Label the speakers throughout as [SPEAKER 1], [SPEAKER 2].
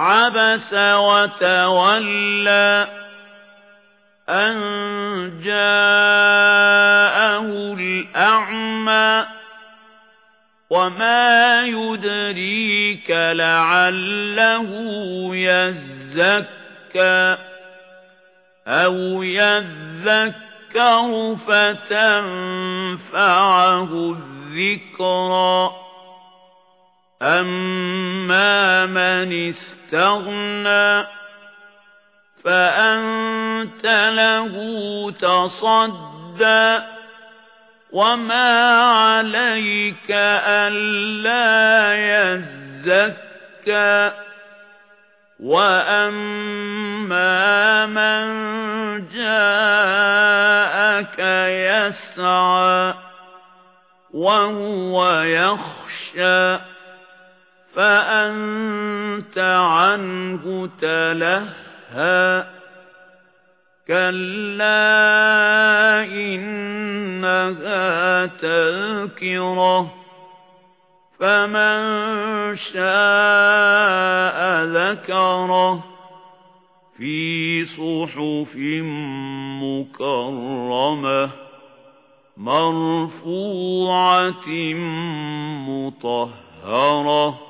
[SPEAKER 1] عَبَسَ وَتَوَلَّى أَن جَاءَهُ الْأَعْمَى وَمَا يُدْرِيكَ لَعَلَّهُ يَزَّكَّى أَوْ يَذَّكَّرُ فَتَنفَعَهُ الذِّكْرَى أَمَّا مَنِ اسْتَغْنَى فَأَنْتَ لَهُ تَصَدَّى وَمَا عَلَيْكَ أَلَّا يَزَّكَّى وَأَمَّا مَنْ جَاءَكَ يَسْعَى وَهُوَ يَخْشَى فَأَنْتَ عَنْهُ تَلَهَّى. كَلَّا إِنَّهَا تَذْكِرَةٌ. فَمَن شَاءَ ذَكَرَهُ فِي صُحُفٍ مُكَرَّمَةٍ مَرْفُوعَةٍ مُطَهَّرَةٍ.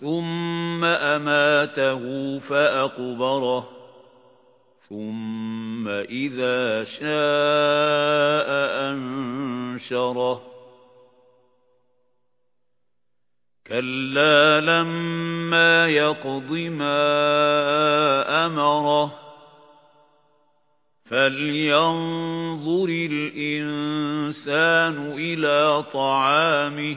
[SPEAKER 1] ثُمَّ أَمَاتَهُ فَأَقْبَرَهُ ثُمَّ إِذَا شَاءَ أَنشَرَهُ كَلَّا لَمَّا يَقْضِ مَا أَمَرَهُ فَلْيَنظُرِ الْإِنسَانُ إِلَى طَعَامِهِ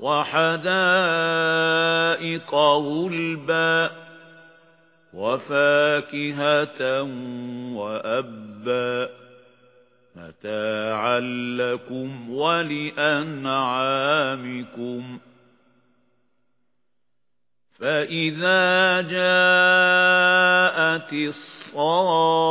[SPEAKER 1] وَحَدَائِقَ غُلْبًا وَفَاكِهَةً وَأَبًّا مَتَاعًا لَكُمْ وَلِأَنْعَامِكُمْ فَإِذَا جَاءَتِ الصَّاخَّةُ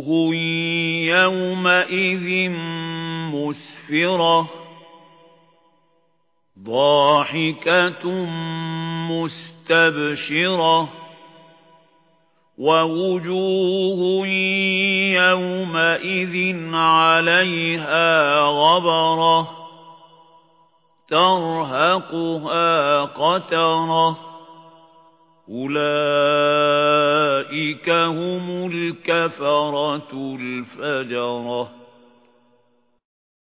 [SPEAKER 1] وُجُوهٌ يَوْمَئِذٍ مُسْفِرَةٌ ضَاحِكَةٌ مُسْتَبْشِرَةٌ وَوُجُوهٌ يَوْمَئِذٍ عَلَيْهَا غَبَرَةٌ تَرْهَقُهَا قَتَرَةٌ أُولَئِكَ هُمُ الْكَفَرَةُ الْفَجَرَةُ.